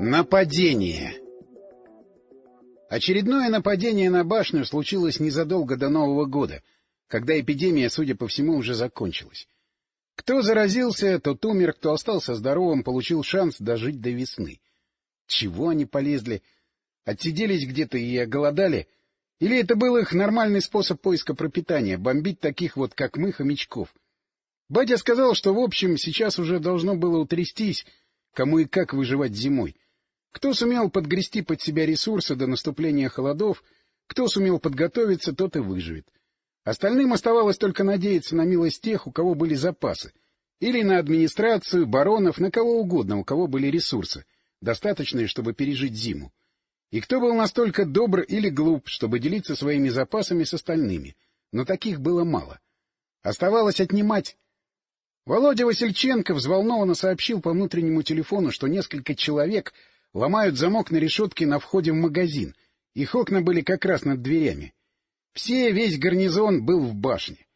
Нападение Очередное нападение на башню случилось незадолго до Нового года, когда эпидемия, судя по всему, уже закончилась. Кто заразился, тот умер, кто остался здоровым, получил шанс дожить до весны. Чего они полезли? Отсиделись где-то и оголодали? Или это был их нормальный способ поиска пропитания — бомбить таких вот, как мы, хомячков? Батя сказал, что, в общем, сейчас уже должно было утрястись, кому и как выживать зимой. Кто сумел подгрести под себя ресурсы до наступления холодов, кто сумел подготовиться, тот и выживет. Остальным оставалось только надеяться на милость тех, у кого были запасы, или на администрацию, баронов, на кого угодно, у кого были ресурсы, достаточные, чтобы пережить зиму. И кто был настолько добр или глуп, чтобы делиться своими запасами с остальными, но таких было мало. Оставалось отнимать Володя Васильченко взволнованно сообщил по внутреннему телефону, что несколько человек ломают замок на решетке на входе в магазин. Их окна были как раз над дверями. Все, весь гарнизон был в башне.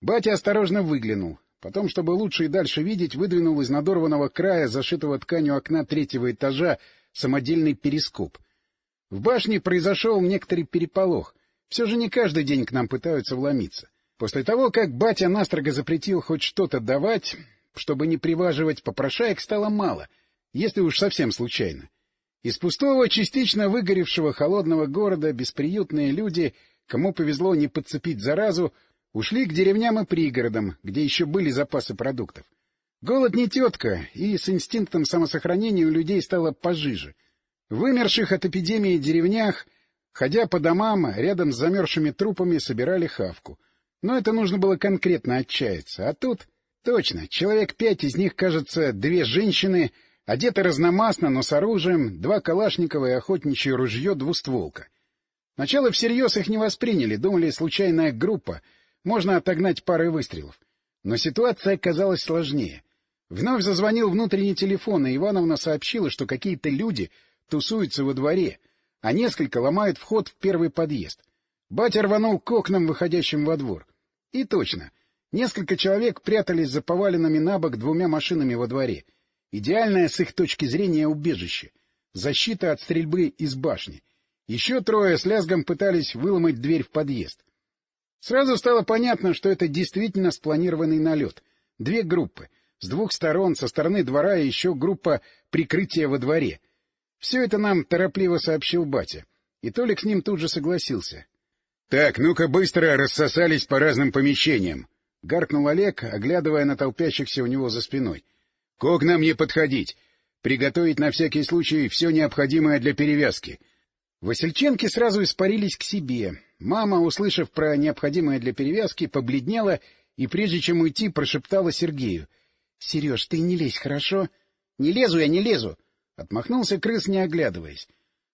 Батя осторожно выглянул. Потом, чтобы лучше и дальше видеть, выдвинул из надорванного края, зашитого тканью окна третьего этажа, самодельный перископ. В башне произошел некоторый переполох. Все же не каждый день к нам пытаются вломиться. После того, как батя настрого запретил хоть что-то давать, чтобы не приваживать попрошаек, стало мало, если уж совсем случайно. Из пустого, частично выгоревшего холодного города бесприютные люди, кому повезло не подцепить заразу, ушли к деревням и пригородам, где еще были запасы продуктов. Голод не тетка, и с инстинктом самосохранения у людей стало пожиже. Вымерших от эпидемии деревнях, ходя по домам, рядом с замерзшими трупами собирали хавку — но это нужно было конкретно отчаяться. А тут... Точно, человек пять, из них, кажется, две женщины, одеты разномастно, но с оружием, два калашникова и охотничье ружье двустволка. Сначала всерьез их не восприняли, думали, случайная группа, можно отогнать пары выстрелов. Но ситуация оказалась сложнее. Вновь зазвонил внутренний телефон, и Ивановна сообщила, что какие-то люди тусуются во дворе, а несколько ломают вход в первый подъезд. Батя рванул к окнам, выходящим во двор. И точно. Несколько человек прятались за поваленными на бок двумя машинами во дворе. Идеальное с их точки зрения убежище. Защита от стрельбы из башни. Еще трое с лязгом пытались выломать дверь в подъезд. Сразу стало понятно, что это действительно спланированный налет. Две группы. С двух сторон, со стороны двора и еще группа прикрытия во дворе. Все это нам торопливо сообщил батя. И Толик с ним тут же согласился. Так, ну-ка быстро рассосались по разным помещениям. Гаркнул Олег, оглядывая на толпящихся у него за спиной. — К окнам не подходить. Приготовить на всякий случай все необходимое для перевязки. Васильченки сразу испарились к себе. Мама, услышав про необходимое для перевязки, побледнела и, прежде чем уйти, прошептала Сергею. — Сереж, ты не лезь, хорошо? — Не лезу я, не лезу! — отмахнулся крыс, не оглядываясь.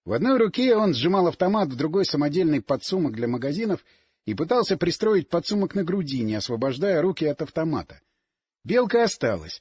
В одной руке он сжимал автомат, в другой — самодельный подсумок для магазинов и пытался пристроить подсумок на груди, не освобождая руки от автомата. Белка осталась.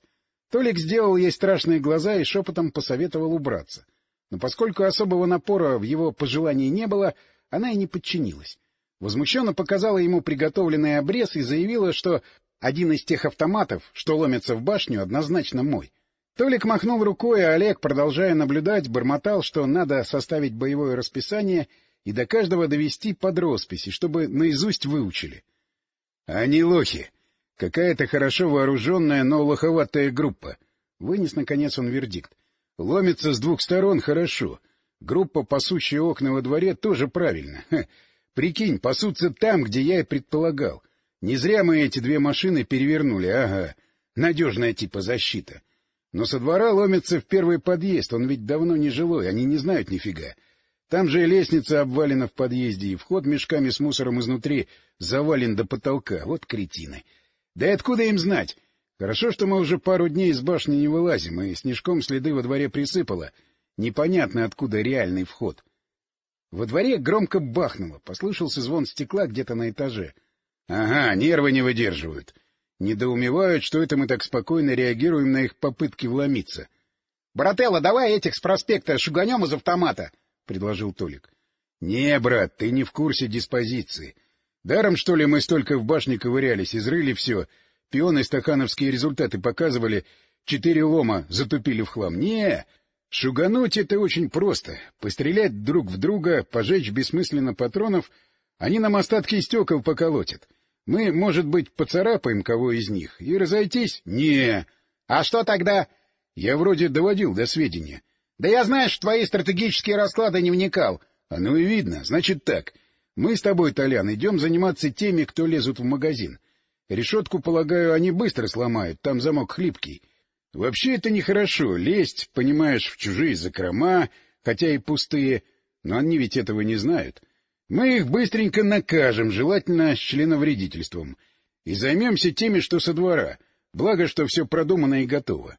Толик сделал ей страшные глаза и шепотом посоветовал убраться. Но поскольку особого напора в его пожелании не было, она и не подчинилась. Возмущенно показала ему приготовленный обрез и заявила, что один из тех автоматов, что ломятся в башню, однозначно мой. Толик махнул рукой, а Олег, продолжая наблюдать, бормотал, что надо составить боевое расписание и до каждого довести под росписи, чтобы наизусть выучили. — Они лохи. Какая-то хорошо вооруженная, но лоховатая группа. Вынес, наконец, он вердикт. Ломится с двух сторон хорошо. Группа, пасущая окна во дворе, тоже правильно. Ха. Прикинь, пасутся там, где я и предполагал. Не зря мы эти две машины перевернули, ага. Надежная типа защита. — но со двора ломится в первый подъезд, он ведь давно не жилой, они не знают нифига. Там же и лестница обвалена в подъезде, и вход мешками с мусором изнутри завален до потолка. Вот кретины. Да и откуда им знать? Хорошо, что мы уже пару дней из башни не вылазим, и снежком следы во дворе присыпало. Непонятно, откуда реальный вход. Во дворе громко бахнуло, послышался звон стекла где-то на этаже. — Ага, нервы не выдерживают. Недоумевают, что это мы так спокойно реагируем на их попытки вломиться. — Брателло, давай этих с проспекта шуганем из автомата, — предложил Толик. — Не, брат, ты не в курсе диспозиции. Даром, что ли, мы столько в башне ковырялись, изрыли все, пионы стахановские результаты показывали, четыре лома затупили в хлам. Не, Шугануть — это очень просто. Пострелять друг в друга, пожечь бессмысленно патронов, они нам остатки стекол поколотят. Мы, может быть, поцарапаем кого из них и разойтись? Не. А что тогда? Я вроде доводил до сведения. Да я, знаешь, в твои стратегические расклады не вникал. Ну и видно. Значит так. Мы с тобой, Толян, идем заниматься теми, кто лезут в магазин. Решетку, полагаю, они быстро сломают, там замок хлипкий. Вообще это нехорошо, лезть, понимаешь, в чужие закрома, хотя и пустые, но они ведь этого не знают. Мы их быстренько накажем, желательно с членовредительством, и займемся теми, что со двора, благо, что все продумано и готово.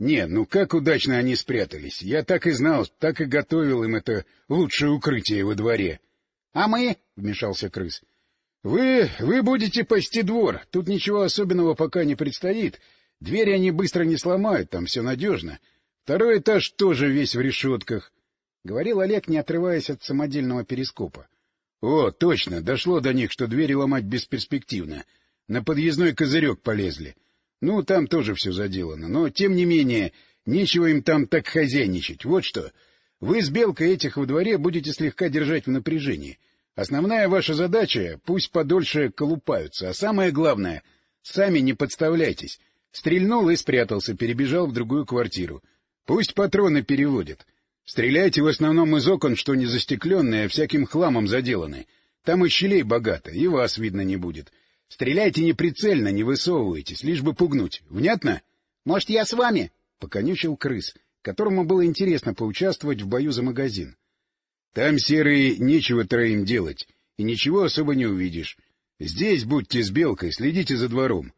Не, ну как удачно они спрятались. Я так и знал, так и готовил им это лучшее укрытие во дворе. — А мы? — вмешался крыс. — Вы... вы будете пасти двор. Тут ничего особенного пока не предстоит. Двери они быстро не сломают, там все надежно. Второй этаж тоже весь в решетках, — говорил Олег, не отрываясь от самодельного перископа. — О, точно, дошло до них, что двери ломать бесперспективно. На подъездной козырек полезли. Ну, там тоже все заделано, но, тем не менее, нечего им там так хозяйничать. Вот что. Вы с Белкой этих во дворе будете слегка держать в напряжении. Основная ваша задача — пусть подольше колупаются, а самое главное — сами не подставляйтесь. Стрельнул и спрятался, перебежал в другую квартиру. Пусть патроны переводят. Стреляйте в основном из окон, что не застекленные, а всяким хламом заделаны. Там и щелей богато, и вас видно не будет. — Стреляйте неприцельно, не высовывайтесь, лишь бы пугнуть. Внятно? — Может, я с вами? — поконючил крыс, которому было интересно поучаствовать в бою за магазин. — Там, серые, нечего троим делать, и ничего особо не увидишь. Здесь будьте с белкой, следите за двором.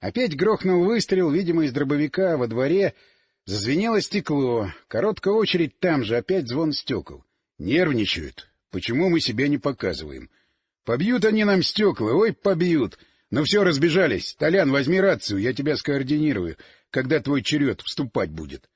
Опять грохнул выстрел, видимо, из дробовика во дворе. Зазвенело стекло. Короткая очередь там же, опять звон стекол. Нервничают. Почему мы себя не показываем? Побьют они нам стекла, ой, побьют. Ну все, разбежались. Толян, возьми рацию, я тебя скоординирую, когда твой черед вступать будет.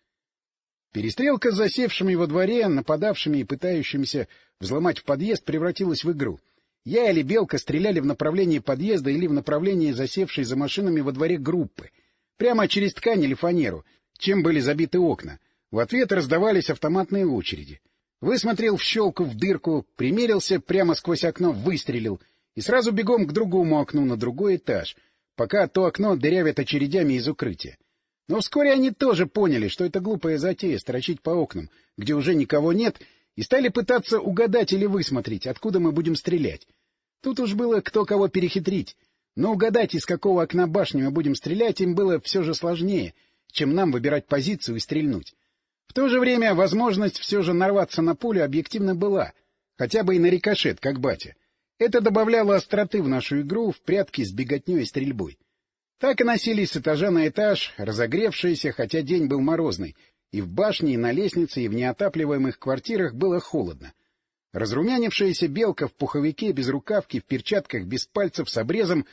Перестрелка с засевшими во дворе, нападавшими и пытающимися взломать подъезд превратилась в игру. Я или Белка стреляли в направлении подъезда или в направлении засевшей за машинами во дворе группы. Прямо через ткань или фанеру, чем были забиты окна. В ответ раздавались автоматные очереди. Высмотрел в щелку в дырку, примерился прямо сквозь окно, выстрелил и сразу бегом к другому окну на другой этаж, пока то окно дырявит очередями из укрытия. Но вскоре они тоже поняли, что это глупая затея строчить по окнам, где уже никого нет, и стали пытаться угадать или высмотреть, откуда мы будем стрелять. Тут уж было кто кого перехитрить, но угадать, из какого окна башни мы будем стрелять, им было все же сложнее, чем нам выбирать позицию и стрельнуть. В то же время возможность все же нарваться на пулю объективно была, хотя бы и на рикошет, как батя. Это добавляло остроты в нашу игру в прятки с беготней и стрельбой. Так и носились с этажа на этаж, разогревшиеся, хотя день был морозный, и в башне, и на лестнице, и в неотапливаемых квартирах было холодно. Разрумянившаяся белка в пуховике, без рукавки, в перчатках, без пальцев, с обрезом,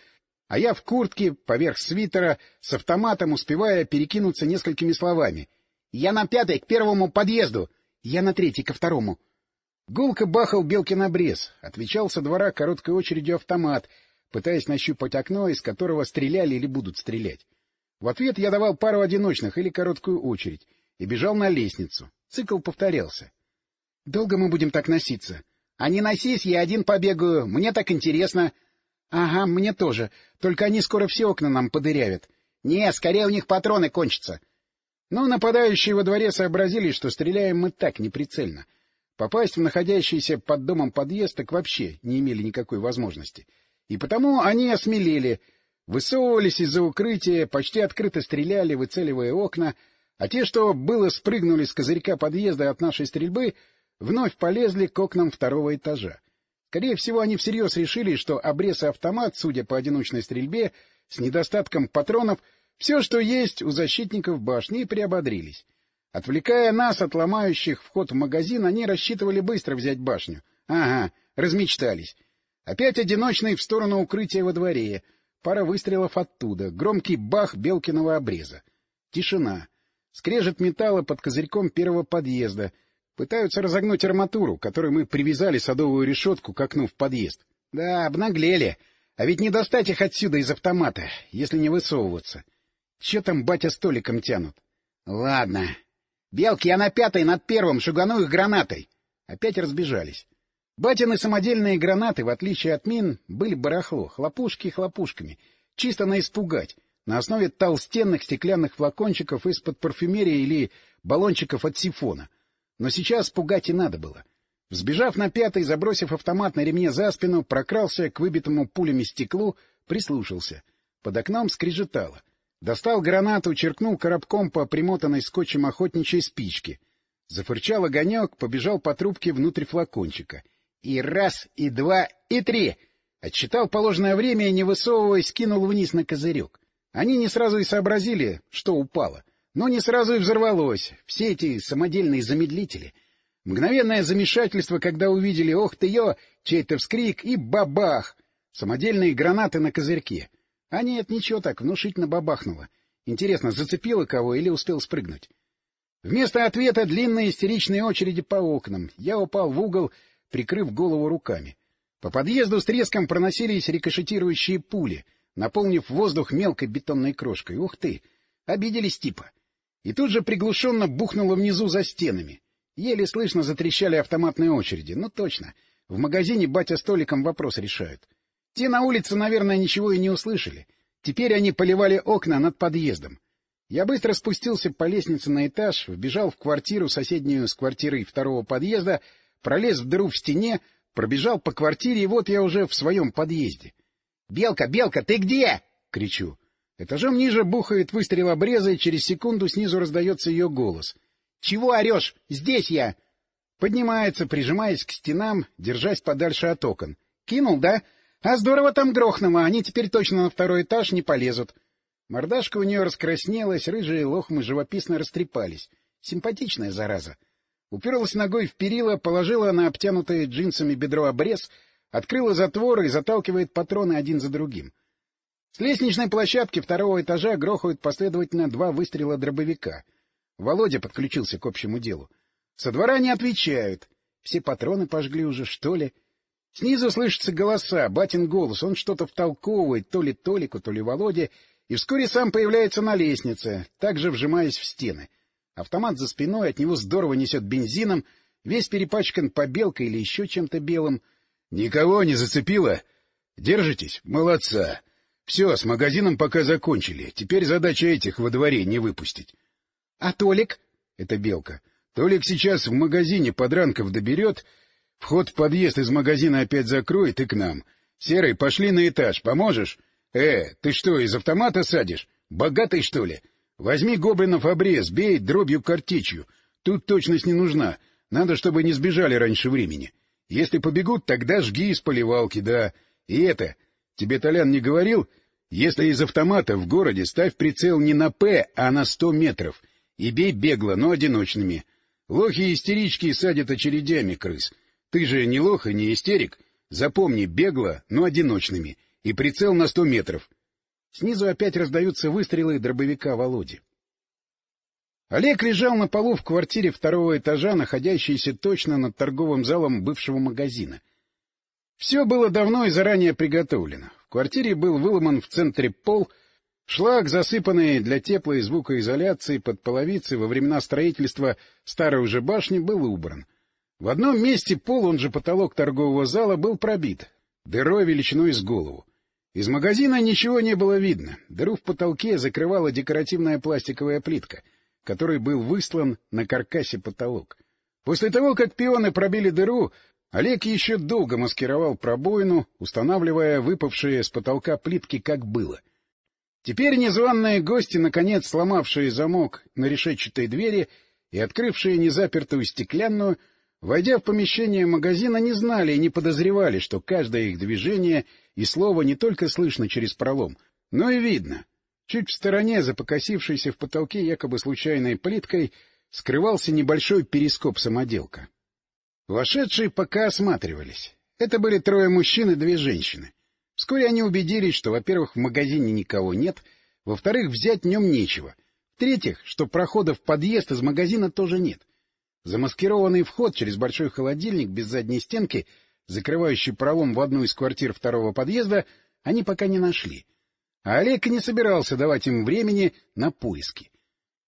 а я в куртке, поверх свитера, с автоматом, успевая перекинуться несколькими словами — я на пятой к первому подъезду. Я на третий ко второму. Гулко бахал Белкин обрез. Отвечал со двора короткой очередью автомат, пытаясь нащупать окно, из которого стреляли или будут стрелять. В ответ я давал пару одиночных или короткую очередь и бежал на лестницу. Цикл повторялся. — Долго мы будем так носиться? — А не носись, я один побегаю. Мне так интересно. — Ага, мне тоже. Только они скоро все окна нам подырявят. — Не, скорее у них патроны кончатся. Но нападающие во дворе сообразили, что стреляем мы так неприцельно. Попасть в находящийся под домом подъезд так вообще не имели никакой возможности. И потому они осмелели, высовывались из-за укрытия, почти открыто стреляли, выцеливая окна, а те, что было спрыгнули с козырька подъезда от нашей стрельбы, вновь полезли к окнам второго этажа. Скорее всего, они всерьез решили, что обрез и автомат, судя по одиночной стрельбе, с недостатком патронов — все, что есть у защитников башни, приободрились. Отвлекая нас от ломающих вход в магазин, они рассчитывали быстро взять башню. Ага, размечтались. Опять одиночный в сторону укрытия во дворе. Пара выстрелов оттуда. Громкий бах Белкиного обреза. Тишина. Скрежет металла под козырьком первого подъезда. Пытаются разогнуть арматуру, которой мы привязали садовую решетку к окну в подъезд. Да, обнаглели. А ведь не достать их отсюда из автомата, если не высовываться. Че там батя столиком тянут? Ладно. — Белки, я на пятой над первым, шугану их гранатой! Опять разбежались. Батины самодельные гранаты, в отличие от мин, были барахло, хлопушки хлопушками, чисто на испугать, на основе толстенных стеклянных флакончиков из-под парфюмерии или баллончиков от сифона. Но сейчас пугать и надо было. Взбежав на пятый, забросив автомат на ремне за спину, прокрался к выбитому пулями стеклу, прислушался. Под окном скрежетало. Достал гранату, черкнул коробком по примотанной скотчем охотничьей спичке. Зафырчал огонек, побежал по трубке внутрь флакончика — и раз, и два, и три. Отсчитал положенное время и, не высовываясь, кинул вниз на козырек. Они не сразу и сообразили, что упало. Но не сразу и взорвалось. Все эти самодельные замедлители. Мгновенное замешательство, когда увидели «Ох ты ё!» чей-то вскрик и бабах! Самодельные гранаты на козырьке. А нет, ничего так, внушительно бабахнуло. Интересно, зацепило кого или успел спрыгнуть? Вместо ответа длинные истеричные очереди по окнам. Я упал в угол прикрыв голову руками. По подъезду с треском проносились рикошетирующие пули, наполнив воздух мелкой бетонной крошкой. Ух ты! Обиделись типа. И тут же приглушенно бухнуло внизу за стенами. Еле слышно затрещали автоматные очереди. Ну точно. В магазине батя столиком вопрос решают. Те на улице, наверное, ничего и не услышали. Теперь они поливали окна над подъездом. Я быстро спустился по лестнице на этаж, вбежал в квартиру, соседнюю с квартирой второго подъезда, пролез в дыру в стене, пробежал по квартире, и вот я уже в своем подъезде. — Белка, Белка, ты где? — кричу. Этажом ниже бухает выстрел обреза, и через секунду снизу раздается ее голос. — Чего орешь? Здесь я! Поднимается, прижимаясь к стенам, держась подальше от окон. — Кинул, да? А здорово там грохнуло, они теперь точно на второй этаж не полезут. Мордашка у нее раскраснелась, рыжие лохмы живописно растрепались. Симпатичная зараза. — уперлась ногой в перила, положила на обтянутое джинсами бедро обрез, открыла затвор и заталкивает патроны один за другим. С лестничной площадки второго этажа грохают последовательно два выстрела дробовика. Володя подключился к общему делу. Со двора не отвечают. Все патроны пожгли уже, что ли? Снизу слышатся голоса, батин голос, он что-то втолковывает то ли Толику, то ли Володе, и вскоре сам появляется на лестнице, также вжимаясь в стены. Автомат за спиной, от него здорово несет бензином, весь перепачкан побелкой или еще чем-то белым. — Никого не зацепило? Держитесь? Молодца. Все, с магазином пока закончили. Теперь задача этих во дворе не выпустить. — А Толик? — это Белка. — Толик сейчас в магазине подранков доберет, вход в подъезд из магазина опять закроет и к нам. Серый, пошли на этаж, поможешь? Э, ты что, из автомата садишь? Богатый, что ли? — Возьми гоблинов обрез, бей дробью картечью. Тут точность не нужна. Надо, чтобы не сбежали раньше времени. Если побегут, тогда жги из поливалки, да. И это... Тебе Толян не говорил? Если из автомата в городе, ставь прицел не на «П», а на сто метров. И бей бегло, но одиночными. Лохи и истерички садят очередями крыс. Ты же не лох и не истерик. Запомни, бегло, но одиночными. И прицел на сто метров. Снизу опять раздаются выстрелы дробовика Володи. Олег лежал на полу в квартире второго этажа, находящейся точно над торговым залом бывшего магазина. Все было давно и заранее приготовлено. В квартире был выломан в центре пол, шлак, засыпанный для теплой звукоизоляции под половицы во времена строительства старой уже башни, был убран. В одном месте пол, он же потолок торгового зала, был пробит, дырой величиной с голову. Из магазина ничего не было видно. Дыру в потолке закрывала декоративная пластиковая плитка, которой был выслан на каркасе потолок. После того, как пионы пробили дыру, Олег еще долго маскировал пробоину, устанавливая выпавшие с потолка плитки, как было. Теперь незваные гости, наконец сломавшие замок на решетчатой двери и открывшие незапертую стеклянную, Войдя в помещение магазина, не знали и не подозревали, что каждое их движение и слово не только слышно через пролом, но и видно. Чуть в стороне, за покосившейся в потолке якобы случайной плиткой, скрывался небольшой перископ-самоделка. Вошедшие пока осматривались. Это были трое мужчин и две женщины. Вскоре они убедились, что, во-первых, в магазине никого нет, во-вторых, взять в нем нечего, в-третьих, что прохода в подъезд из магазина тоже нет. Замаскированный вход через большой холодильник без задней стенки, закрывающий пролом в одну из квартир второго подъезда, они пока не нашли. А Олег не собирался давать им времени на поиски.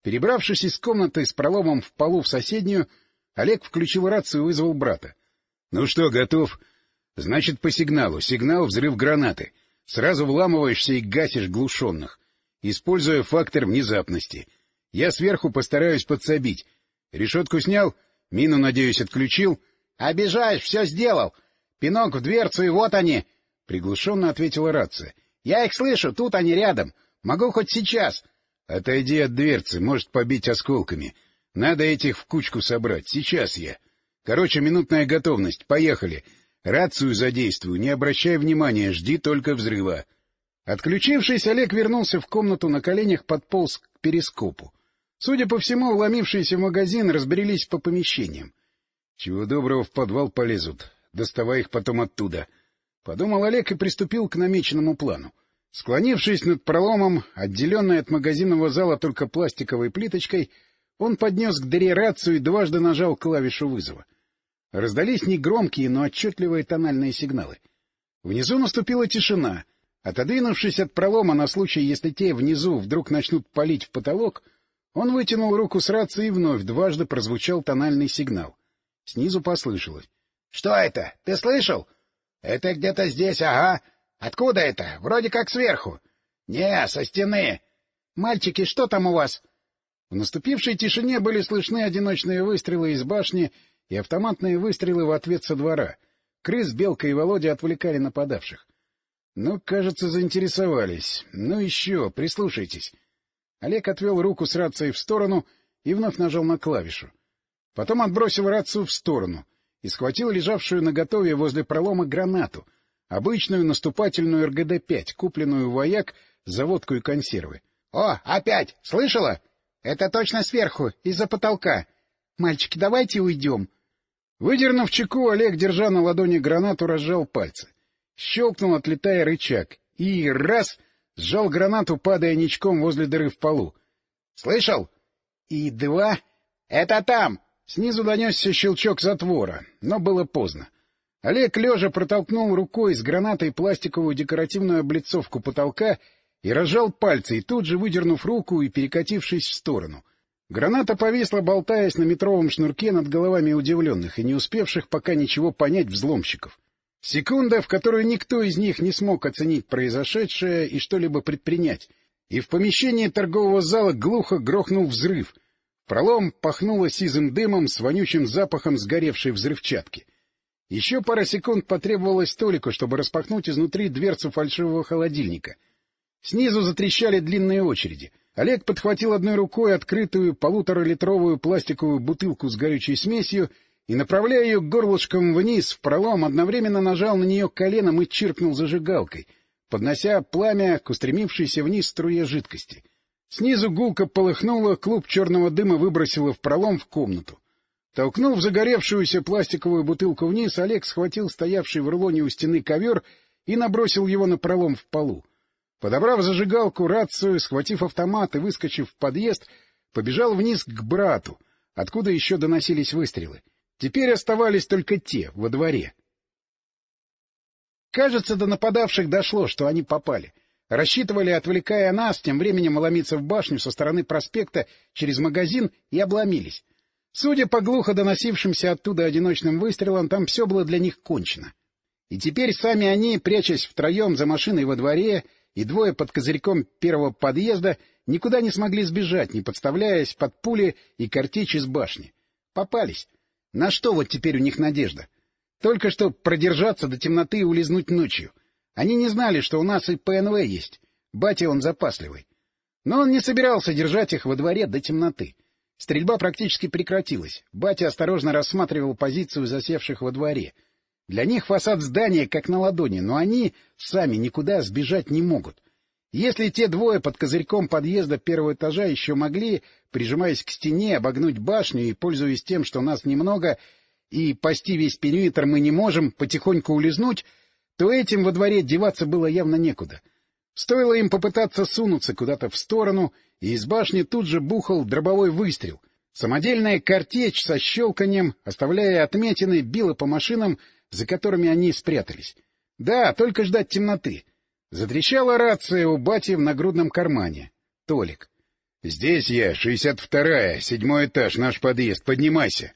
Перебравшись из комнаты с проломом в полу в соседнюю, Олег включил рацию и вызвал брата. — Ну что, готов? — Значит, по сигналу. Сигнал — взрыв гранаты. Сразу вламываешься и гасишь глушенных, используя фактор внезапности. Я сверху постараюсь подсобить. Решетку снял? Мину, надеюсь, отключил? — Обижаешь, все сделал. Пинок в дверцу, и вот они! — приглушенно ответила рация. — Я их слышу, тут они рядом. Могу хоть сейчас. — Отойди от дверцы, может побить осколками. Надо этих в кучку собрать. Сейчас я. Короче, минутная готовность. Поехали. Рацию задействую, не обращай внимания, жди только взрыва. Отключившись, Олег вернулся в комнату на коленях, подполз к перископу. Судя по всему, вломившиеся в магазин разбрелись по помещениям. Чего доброго в подвал полезут, доставай их потом оттуда. Подумал Олег и приступил к намеченному плану. Склонившись над проломом, отделенной от магазинного зала только пластиковой плиточкой, он поднес к дыре рацию и дважды нажал клавишу вызова. Раздались негромкие, но отчетливые тональные сигналы. Внизу наступила тишина. Отодвинувшись от пролома на случай, если те внизу вдруг начнут палить в потолок, он вытянул руку с рацией и вновь дважды прозвучал тональный сигнал. Снизу послышалось. — Что это? Ты слышал? — Это где-то здесь, ага. Откуда это? Вроде как сверху. — Не, со стены. — Мальчики, что там у вас? В наступившей тишине были слышны одиночные выстрелы из башни и автоматные выстрелы в ответ со двора. Крыс, Белка и Володя отвлекали нападавших. Ну, кажется, заинтересовались. Ну еще, прислушайтесь. Олег отвел руку с рацией в сторону и вновь нажал на клавишу. Потом отбросил рацию в сторону и схватил лежавшую на готове возле пролома гранату, обычную наступательную РГД-5, купленную вояк за водку и консервы. — О, опять! Слышала? Это точно сверху, из-за потолка. Мальчики, давайте уйдем. Выдернув чеку, Олег, держа на ладони гранату, разжал пальцы. Щелкнул, отлетая рычаг. И раз — сжал гранату, падая ничком возле дыры в полу. — Слышал? И два. — Это там! Снизу донесся щелчок затвора, но было поздно. Олег лежа протолкнул рукой с гранатой пластиковую декоративную облицовку потолка и разжал пальцы, и тут же, выдернув руку и перекатившись в сторону. Граната повисла, болтаясь на метровом шнурке над головами удивленных и не успевших пока ничего понять взломщиков. Секунда, в которую никто из них не смог оценить произошедшее и что-либо предпринять, и в помещении торгового зала глухо грохнул взрыв. Пролом пахнуло сизым дымом с вонючим запахом сгоревшей взрывчатки. Еще пара секунд потребовалось Толику, чтобы распахнуть изнутри дверцу фальшивого холодильника — Снизу затрещали длинные очереди. Олег подхватил одной рукой открытую полуторалитровую пластиковую бутылку с горючей смесью и, направляя ее горлышком вниз в пролом, одновременно нажал на нее коленом и чиркнул зажигалкой, поднося пламя к устремившейся вниз струе жидкости. Снизу гулко полыхнуло, клуб черного дыма выбросило в пролом в комнату. Толкнув загоревшуюся пластиковую бутылку вниз, Олег схватил стоявший в рулоне у стены ковер и набросил его на пролом в полу. Подобрав зажигалку, рацию, схватив автомат и выскочив в подъезд, побежал вниз к брату, откуда еще доносились выстрелы. Теперь оставались только те, во дворе. Кажется, до нападавших дошло, что они попали. Рассчитывали, отвлекая нас, тем временем ломиться в башню со стороны проспекта через магазин и обломились. Судя по глухо доносившимся оттуда одиночным выстрелам, там все было для них кончено. И теперь сами они, прячась втроем за машиной во дворе, и двое под козырьком первого подъезда никуда не смогли сбежать, не подставляясь под пули и картечь из башни. Попались. На что вот теперь у них надежда? Только что продержаться до темноты и улизнуть ночью. Они не знали, что у нас и ПНВ есть. Батя он запасливый. Но он не собирался держать их во дворе до темноты. Стрельба практически прекратилась. Батя осторожно рассматривал позицию засевших во дворе — для них фасад здания как на ладони, но они сами никуда сбежать не могут. Если те двое под козырьком подъезда первого этажа еще могли, прижимаясь к стене, обогнуть башню и, пользуясь тем, что нас немного, и пасти весь периметр мы не можем, потихоньку улизнуть, то этим во дворе деваться было явно некуда. Стоило им попытаться сунуться куда-то в сторону, и из башни тут же бухал дробовой выстрел. Самодельная картечь со щелканием, оставляя отметины, била по машинам, за которыми они спрятались. Да, только ждать темноты. Затрещала рация у бати в нагрудном кармане. Толик. — Здесь я, шестьдесят вторая, седьмой этаж, наш подъезд, поднимайся.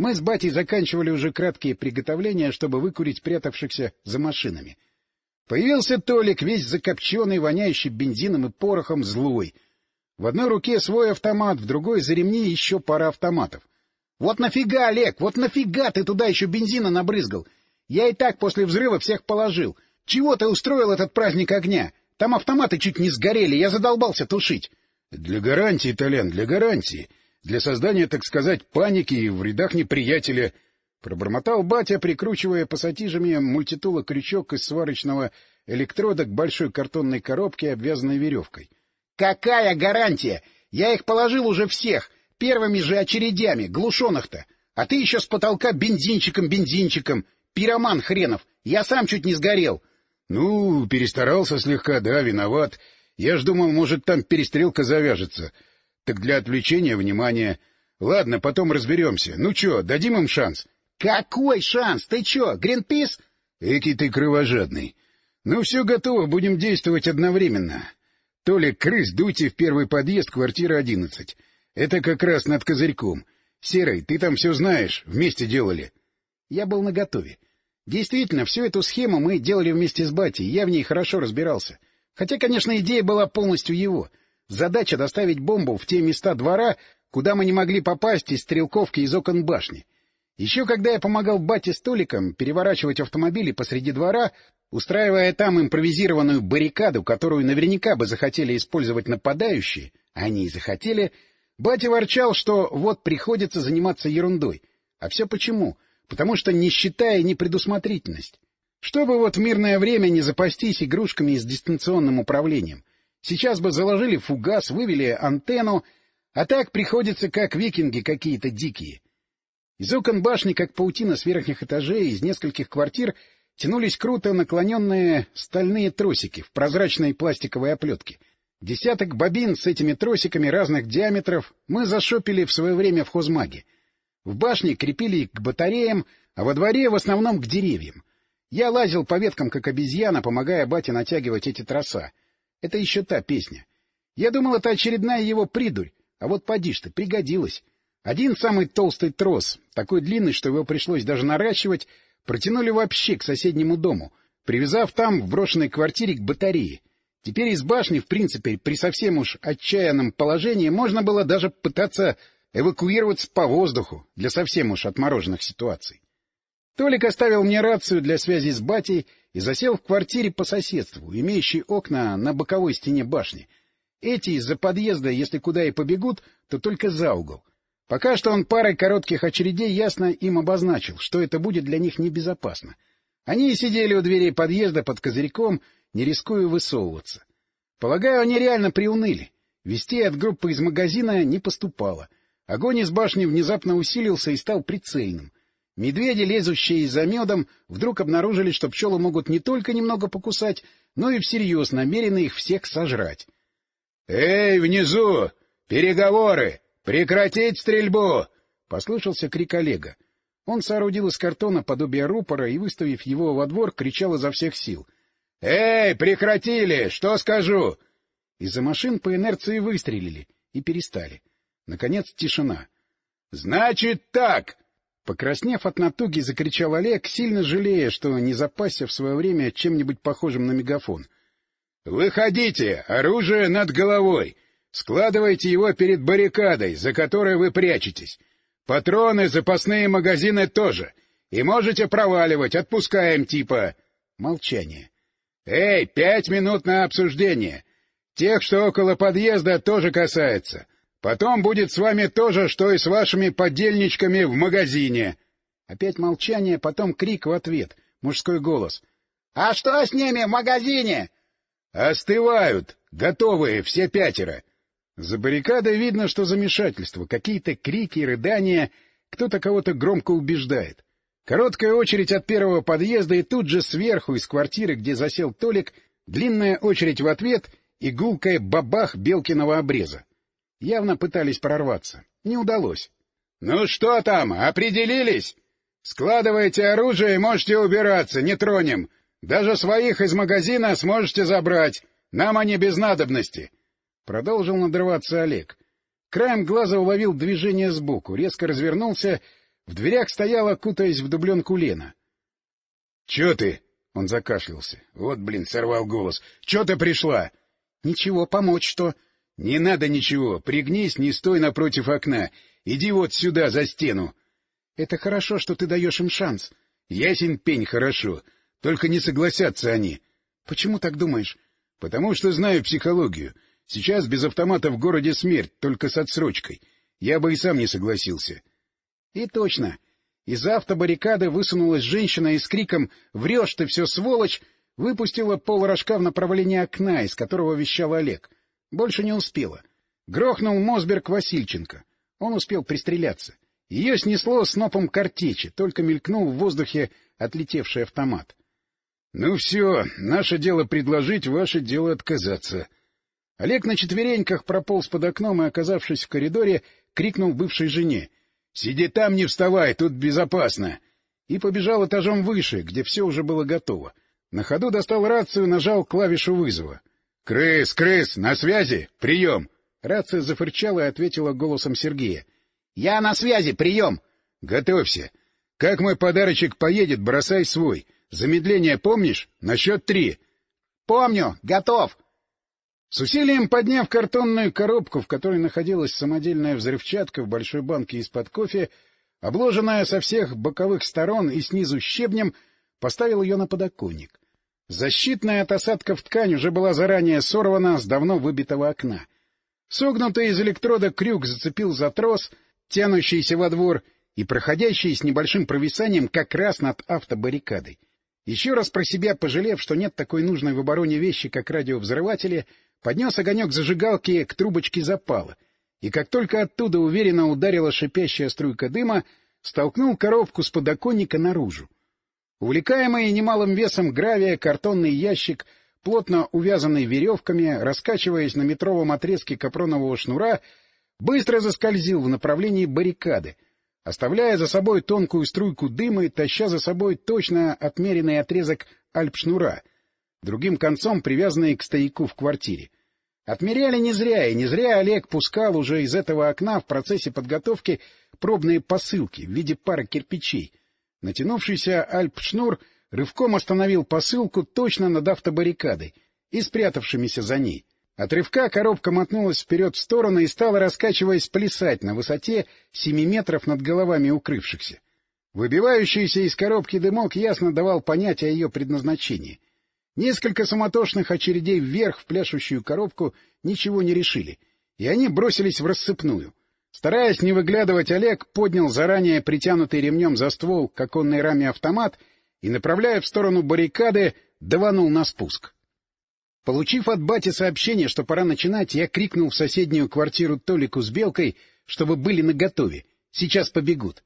Мы с батей заканчивали уже краткие приготовления, чтобы выкурить прятавшихся за машинами. Появился Толик, весь закопченный, воняющий бензином и порохом, злой. В одной руке свой автомат, в другой за ремни еще пара автоматов. — Вот нафига, Олег, вот нафига ты туда еще бензина набрызгал? Я и так после взрыва всех положил. Чего ты устроил этот праздник огня? Там автоматы чуть не сгорели, я задолбался тушить. — Для гарантии, Толян, для гарантии для создания, так сказать, паники в рядах неприятеля. Пробормотал батя, прикручивая пассатижами мультитула крючок из сварочного электрода к большой картонной коробке, обвязанной веревкой. — Какая гарантия? Я их положил уже всех, первыми же очередями, глушеных-то. А ты еще с потолка бензинчиком-бензинчиком. Пироман хренов. Я сам чуть не сгорел. — Ну, перестарался слегка, да, виноват. Я ж думал, может, там перестрелка завяжется. — так для отвлечения внимания. Ладно, потом разберемся. Ну чё, дадим им шанс? — Какой шанс? Ты чё, Гринпис? — Эки ты кровожадный. Ну все готово, будем действовать одновременно. Толик, крыс, дуйте в первый подъезд, квартира одиннадцать. Это как раз над козырьком. Серый, ты там все знаешь, вместе делали. Я был наготове. Действительно, всю эту схему мы делали вместе с батей, я в ней хорошо разбирался. Хотя, конечно, идея была полностью его — Задача — доставить бомбу в те места двора, куда мы не могли попасть из стрелковки из окон башни. Еще когда я помогал бате столикам переворачивать автомобили посреди двора, устраивая там импровизированную баррикаду, которую наверняка бы захотели использовать нападающие, а они и захотели, батя ворчал, что вот приходится заниматься ерундой. А все почему? Потому что нищета и непредусмотрительность. Чтобы вот в мирное время не запастись игрушками с дистанционным управлением. Сейчас бы заложили фугас, вывели антенну, а так приходится как викинги какие-то дикие. Из окон башни, как паутина с верхних этажей, из нескольких квартир тянулись круто наклоненные стальные тросики в прозрачной пластиковой оплетке. Десяток бобин с этими тросиками разных диаметров мы зашопили в свое время в хозмаге. В башне крепили к батареям, а во дворе в основном к деревьям. Я лазил по веткам, как обезьяна, помогая бате натягивать эти троса. Это еще та песня. Я думал, это очередная его придурь, а вот поди ты, пригодилась. Один самый толстый трос, такой длинный, что его пришлось даже наращивать, протянули вообще к соседнему дому, привязав там в брошенной квартире к батарее. Теперь из башни, в принципе, при совсем уж отчаянном положении можно было даже пытаться эвакуироваться по воздуху для совсем уж отмороженных ситуаций. Толик оставил мне рацию для связи с батей и засел в квартире по соседству, имеющей окна на боковой стене башни. Эти из-за подъезда, если куда и побегут, то только за угол. Пока что он парой коротких очередей ясно им обозначил, что это будет для них небезопасно. Они и сидели у дверей подъезда под козырьком, не рискуя высовываться. Полагаю, они реально приуныли. Вестей от группы из магазина не поступало. Огонь из башни внезапно усилился и стал прицельным. Медведи, лезущие за медом, вдруг обнаружили, что пчелы могут не только немного покусать, но и всерьез намерены их всех сожрать. — Эй, внизу! Переговоры! Прекратить стрельбу! — послышался крик Олега. Он соорудил из картона подобие рупора и, выставив его во двор, кричал изо всех сил. — Эй, прекратили! Что скажу? Из-за машин по инерции выстрелили и перестали. Наконец тишина. — Значит так! Покраснев от натуги, закричал Олег, сильно жалея, что не запасся в свое время чем-нибудь похожим на мегафон. — Выходите! Оружие над головой! Складывайте его перед баррикадой, за которой вы прячетесь. Патроны, запасные магазины тоже. И можете проваливать, отпускаем типа... Молчание. — Эй, пять минут на обсуждение! Тех, что около подъезда, тоже касается. Потом будет с вами то же, что и с вашими подельничками в магазине. Опять молчание, потом крик в ответ, мужской голос. — А что с ними в магазине? — Остывают, готовые, все пятеро. За баррикадой видно, что замешательство, какие-то крики, рыдания, кто-то кого-то громко убеждает. Короткая очередь от первого подъезда, и тут же сверху, из квартиры, где засел Толик, длинная очередь в ответ и гулкая бабах Белкиного обреза. Явно пытались прорваться. Не удалось. — Ну что там, определились? Складывайте оружие и можете убираться, не тронем. Даже своих из магазина сможете забрать. Нам они без надобности. Продолжил надрываться Олег. Краем глаза уловил движение сбоку, резко развернулся. В дверях стояла, кутаясь в дубленку Лена. — Чё ты? — он закашлялся. — Вот, блин, сорвал голос. — Чё ты пришла? — Ничего, помочь что? — Не надо ничего. Пригнись, не стой напротив окна. Иди вот сюда, за стену. — Это хорошо, что ты даешь им шанс. — Ясен пень, хорошо. Только не согласятся они. — Почему так думаешь? — Потому что знаю психологию. — Сейчас без автомата в городе смерть, только с отсрочкой. Я бы и сам не согласился. И точно. Из автобаррикады высунулась женщина и с криком «Врешь ты все, сволочь!» выпустила полрожка в направлении окна, из которого вещал Олег. Больше не успела. Грохнул Мосберг Васильченко. Он успел пристреляться. Ее снесло снопом картечи, только мелькнул в воздухе отлетевший автомат. — Ну все, наше дело предложить, ваше дело отказаться, Олег на четвереньках прополз под окном и, оказавшись в коридоре, крикнул бывшей жене. — Сиди там, не вставай, тут безопасно! И побежал этажом выше, где все уже было готово. На ходу достал рацию, нажал клавишу вызова. — Крыс, крыс, на связи! Прием! Рация зафырчала и ответила голосом Сергея. — Я на связи, прием! — Готовься. Как мой подарочек поедет, бросай свой. Замедление помнишь? На счет три. — Помню, готов! — с усилием подняв картонную коробку, в которой находилась самодельная взрывчатка в большой банке из-под кофе, обложенная со всех боковых сторон и снизу щебнем, поставил ее на подоконник. Защитная от осадков ткань уже была заранее сорвана с давно выбитого окна. Согнутый из электрода крюк зацепил за трос, тянущийся во двор, и проходящий с небольшим провисанием как раз над автобаррикадой. Еще раз про себя пожалев, что нет такой нужной в обороне вещи, как радиовзрыватели, поднес огонек зажигалки к трубочке запала, и как только оттуда уверенно ударила шипящая струйка дыма, столкнул коробку с подоконника наружу. Увлекаемый немалым весом гравия картонный ящик, плотно увязанный веревками, раскачиваясь на метровом отрезке капронового шнура, быстро заскользил в направлении баррикады, оставляя за собой тонкую струйку дыма и таща за собой точно отмеренный отрезок альпшнура, другим концом привязанные к стояку в квартире. Отмеряли не зря, и не зря Олег пускал уже из этого окна в процессе подготовки пробные посылки в виде пары кирпичей. Натянувшийся альп-шнур рывком остановил посылку точно над автобаррикадой и спрятавшимися за ней. От рывка коробка мотнулась вперед в сторону и стала, раскачиваясь, плясать на высоте семи метров над головами укрывшихся. Выбивающийся из коробки дымок ясно давал понять о ее предназначении — Несколько суматошных очередей вверх в пляшущую коробку ничего не решили, и они бросились в рассыпную. Стараясь не выглядывать, Олег поднял заранее притянутый ремнем за ствол к оконной раме автомат и, направляя в сторону баррикады, даванул на спуск. Получив от бати сообщение, что пора начинать, я крикнул в соседнюю квартиру Толику с Белкой, чтобы были наготове. Сейчас побегут.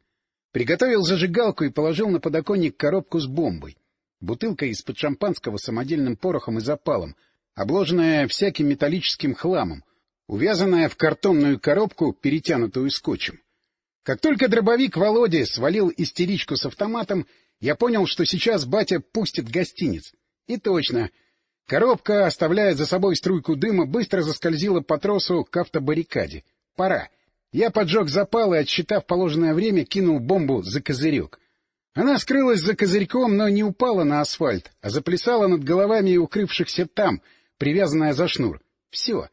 Приготовил зажигалку и положил на подоконник коробку с бомбой бутылка из-под шампанского с самодельным порохом и запалом, обложенная всяким металлическим хламом, увязанная в картонную коробку, перетянутую скотчем. Как только дробовик Володи свалил истеричку с автоматом, я понял, что сейчас батя пустит гостиниц. И точно. Коробка, оставляя за собой струйку дыма, быстро заскользила по тросу к автобаррикаде. Пора. Я поджег запал и, отсчитав положенное время, кинул бомбу за козырек. Она скрылась за козырьком, но не упала на асфальт, а заплясала над головами укрывшихся там, привязанная за шнур. Все.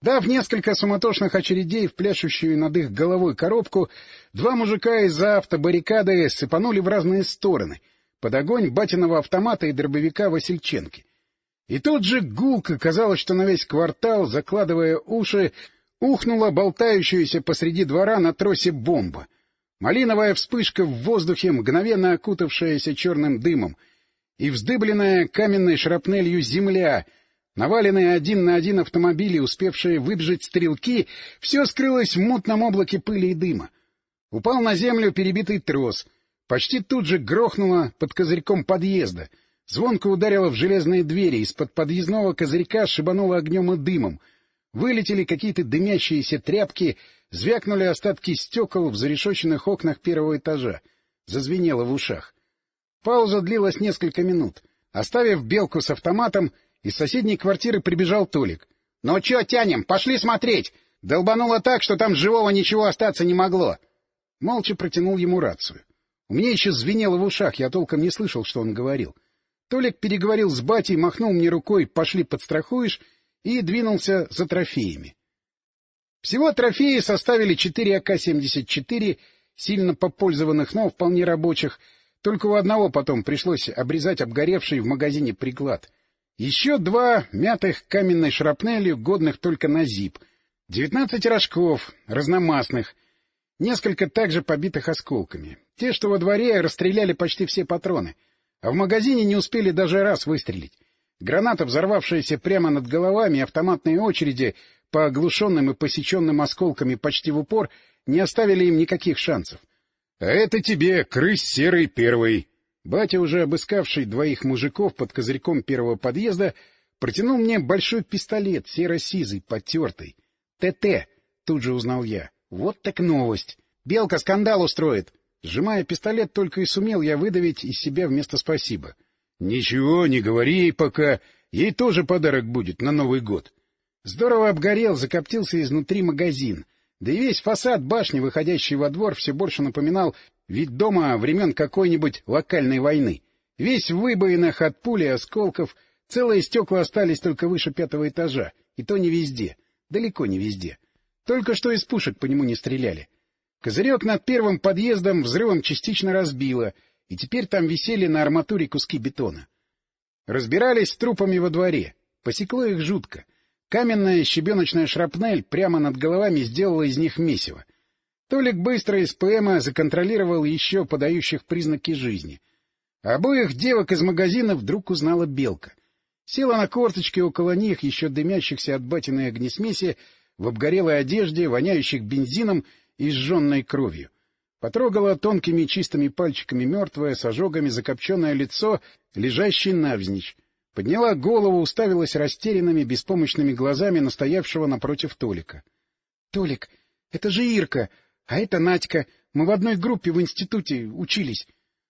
Дав несколько суматошных очередей в пляшущую над их головой коробку, два мужика из-за автобаррикады сыпанули в разные стороны, под огонь батиного автомата и дробовика Васильченки. И тут же гулко, казалось, что на весь квартал, закладывая уши, ухнула болтающаяся посреди двора на тросе бомба — Малиновая вспышка в воздухе, мгновенно окутавшаяся черным дымом, и вздыбленная каменной шрапнелью земля, наваленные один на один автомобили, успевшие выбежать стрелки, все скрылось в мутном облаке пыли и дыма. Упал на землю перебитый трос. Почти тут же грохнуло под козырьком подъезда. Звонко ударило в железные двери, из-под подъездного козырька шибануло огнем и дымом. Вылетели какие-то дымящиеся тряпки — Звякнули остатки стекол в зарешоченных окнах первого этажа. Зазвенело в ушах. Пауза длилась несколько минут. Оставив белку с автоматом, из соседней квартиры прибежал Толик. — Ну чё тянем? Пошли смотреть! Долбануло так, что там живого ничего остаться не могло. Молча протянул ему рацию. У меня еще звенело в ушах, я толком не слышал, что он говорил. Толик переговорил с батей, махнул мне рукой «пошли подстрахуешь» и двинулся за трофеями. Всего трофеи составили четыре АК-74, сильно попользованных, но вполне рабочих. Только у одного потом пришлось обрезать обгоревший в магазине приклад. Еще два мятых каменной шрапнелью, годных только на зип. Девятнадцать рожков, разномастных. Несколько также побитых осколками. Те, что во дворе, расстреляли почти все патроны. А в магазине не успели даже раз выстрелить. Граната, взорвавшаяся прямо над головами, автоматные очереди по оглушенным и посеченным осколками почти в упор, не оставили им никаких шансов. — А это тебе, крыс серый первый! Батя, уже обыскавший двоих мужиков под козырьком первого подъезда, протянул мне большой пистолет, серо-сизый, потертый. ТТ, тут же узнал я. Вот так новость. Белка скандал устроит. Сжимая пистолет, только и сумел я выдавить из себя вместо спасибо. — Ничего, не говори ей пока. Ей тоже подарок будет на Новый год. Здорово обгорел, закоптился изнутри магазин. Да и весь фасад башни, выходящий во двор, все больше напоминал вид дома времен какой-нибудь локальной войны. Весь в выбоинах от пули осколков, целые стекла остались только выше пятого этажа, и то не везде, далеко не везде. Только что из пушек по нему не стреляли. Козырек над первым подъездом взрывом частично разбило, и теперь там висели на арматуре куски бетона. Разбирались с трупами во дворе. Посекло их жутко. Каменная щебеночная шрапнель прямо над головами сделала из них месиво. Толик быстро из ПМа законтролировал еще подающих признаки жизни. Обоих девок из магазина вдруг узнала Белка. Села на корточки около них, еще дымящихся от батиной огнесмеси, в обгорелой одежде, воняющих бензином и сжженной кровью. Потрогала тонкими чистыми пальчиками мертвое, с ожогами закопченное лицо, лежащее навзничь. Подняла голову, уставилась растерянными, беспомощными глазами настоявшего напротив Толика. — Толик, это же Ирка, а это Надька. Мы в одной группе в институте учились.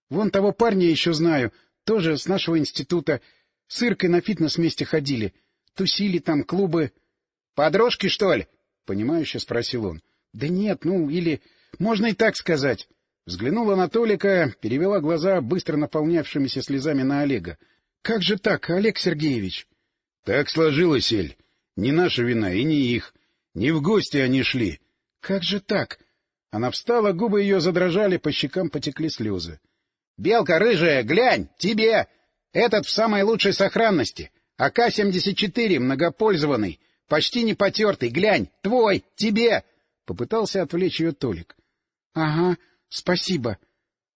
Вон того парня еще знаю, тоже с нашего института. С Иркой на фитнес вместе ходили. Тусили там, клубы. — Подружки, что ли? — понимающе спросил он. — Да нет, ну, или... Можно и так сказать. Взглянула на Толика, перевела глаза, быстро наполнявшимися слезами на Олега. — Как же так, Олег Сергеевич? — Так сложилось, Эль. Не наша вина и не их. Не в гости они шли. — Как же так? Она встала, губы ее задрожали, по щекам потекли слезы. — Белка рыжая, глянь, тебе! Этот в самой лучшей сохранности. АК-74, многопользованный, почти не потертый, глянь, твой, тебе! Попытался отвлечь ее Толик. — Ага, спасибо.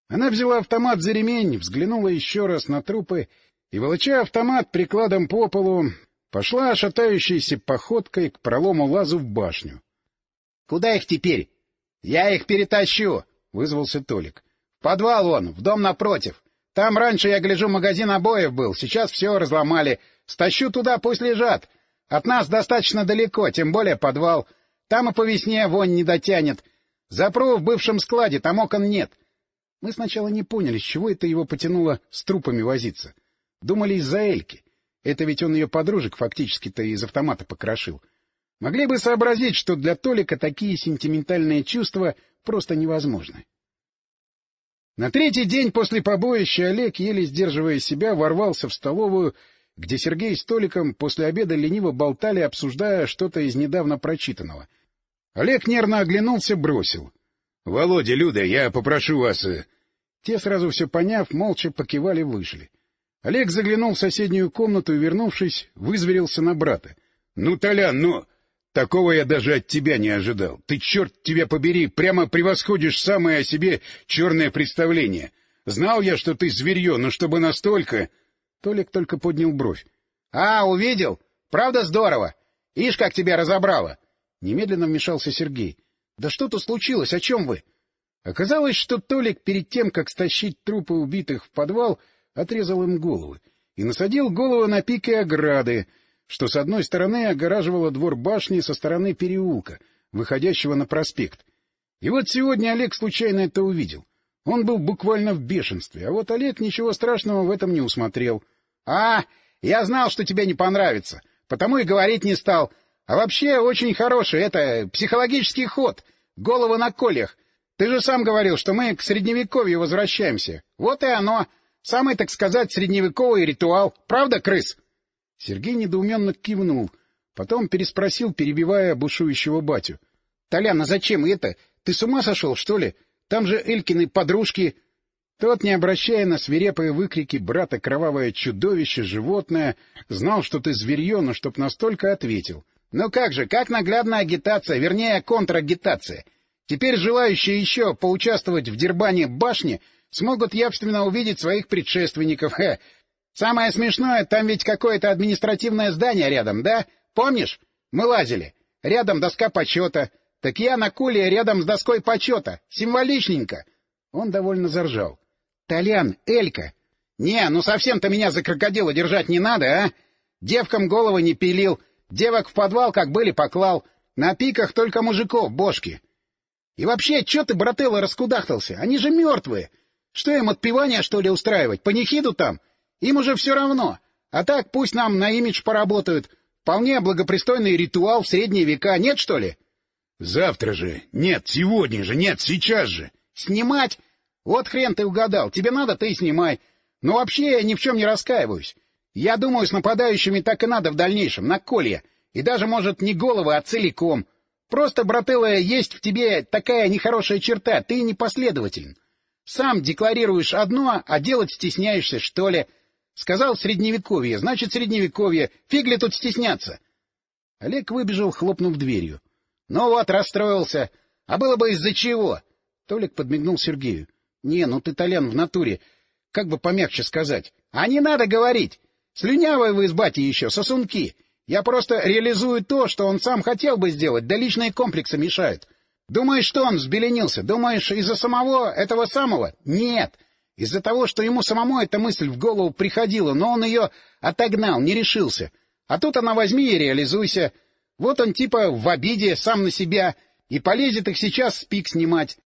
Она взяла автомат за ремень, взглянула еще раз на трупы и, волоча автомат прикладом по полу, пошла шатающейся походкой к пролому лазу в башню. — Куда их теперь? — Я их перетащу, — вызвался Толик. — В подвал вон, в дом напротив. Там раньше, я гляжу, магазин обоев был, сейчас все разломали. Стащу туда, пусть лежат. От нас достаточно далеко, тем более подвал. Там и по весне вонь не дотянет. Запру в бывшем складе, там окон нет. Мы сначала не поняли, с чего это его потянуло с трупами возиться. Думали из-за Эльки. Это ведь он ее подружек фактически-то из автомата покрошил. Могли бы сообразить, что для Толика такие сентиментальные чувства просто невозможны. На третий день после побоища Олег, еле сдерживая себя, ворвался в столовую, где Сергей с Толиком после обеда лениво болтали, обсуждая что-то из недавно прочитанного. Олег нервно оглянулся, бросил. — Володя, Люда, я попрошу вас... Э, Те, сразу все поняв, молча покивали, вышли. Олег заглянул в соседнюю комнату и, вернувшись, вызверился на брата. — Ну, Толян, ну... Такого я даже от тебя не ожидал. Ты, черт тебя побери, прямо превосходишь самое о себе черное представление. Знал я, что ты зверье, но чтобы настолько... Толик только поднял бровь. — А, увидел? Правда здорово? Ишь, как тебя разобрало! Немедленно вмешался Сергей. — Да что тут случилось? О чем вы? Оказалось, что Толик перед тем, как стащить трупы убитых в подвал, отрезал им головы и насадил голову на пики ограды, что с одной стороны огораживало двор башни со стороны переулка, выходящего на проспект. И вот сегодня Олег случайно это увидел. Он был буквально в бешенстве, а вот Олег ничего страшного в этом не усмотрел. — А, я знал, что тебе не понравится, потому и говорить не стал. А вообще очень хороший, это, психологический ход. Голова на колях. Ты же сам говорил, что мы к средневековью возвращаемся. Вот и оно. Самый, так сказать, средневековый ритуал. Правда, крыс? Сергей недоуменно кивнул. Потом переспросил, перебивая бушующего батю. — Толян, а зачем это? Ты с ума сошел, что ли? Там же Элькины подружки... Тот, не обращая на свирепые выкрики брата кровавое чудовище, животное, знал, что ты зверье, но чтоб настолько ответил. Ну как же, как наглядная агитация, вернее, контрагитация. Теперь желающие еще поучаствовать в дербане башни смогут явственно увидеть своих предшественников. Хе. Самое смешное, там ведь какое-то административное здание рядом, да? Помнишь? Мы лазили. Рядом доска почета. Так я на куле рядом с доской почета. Символичненько. Он довольно заржал. — Толян, Элька! — Не, ну совсем-то меня за крокодила держать не надо, а? Девкам головы не пилил, девок в подвал как были поклал, на пиках только мужиков бошки. И вообще, чё ты, брателло, раскудахтался? Они же мертвые. Что им отпевания, что ли, устраивать? Панихиду там? Им уже все равно. А так пусть нам на имидж поработают. Вполне благопристойный ритуал в средние века, нет, что ли? — Завтра же. Нет, сегодня же. Нет, сейчас же. — Снимать? Вот хрен ты угадал. Тебе надо, ты и снимай. Но вообще я ни в чем не раскаиваюсь. Я думаю, с нападающими так и надо в дальнейшем, на колье. И даже, может, не головы, а целиком. Просто, брателло, есть в тебе такая нехорошая черта, ты непоследователен. Сам декларируешь одно, а делать стесняешься, что ли. Сказал средневековье, значит средневековье. Фиг ли тут стесняться? Олег выбежал, хлопнув дверью. Ну вот, расстроился. А было бы из-за чего? Толик подмигнул Сергею. — Не, ну ты, Толян, в натуре. Как бы помягче сказать. — А не надо говорить! Слюнявые вы с батей еще, сосунки! Я просто реализую то, что он сам хотел бы сделать, да личные комплексы мешают. Думаешь, что он взбеленился? Думаешь, из-за самого этого самого? Нет! Из-за того, что ему самому эта мысль в голову приходила, но он ее отогнал, не решился. А тут она возьми и реализуйся. Вот он типа в обиде, сам на себя, и полезет их сейчас с пик снимать.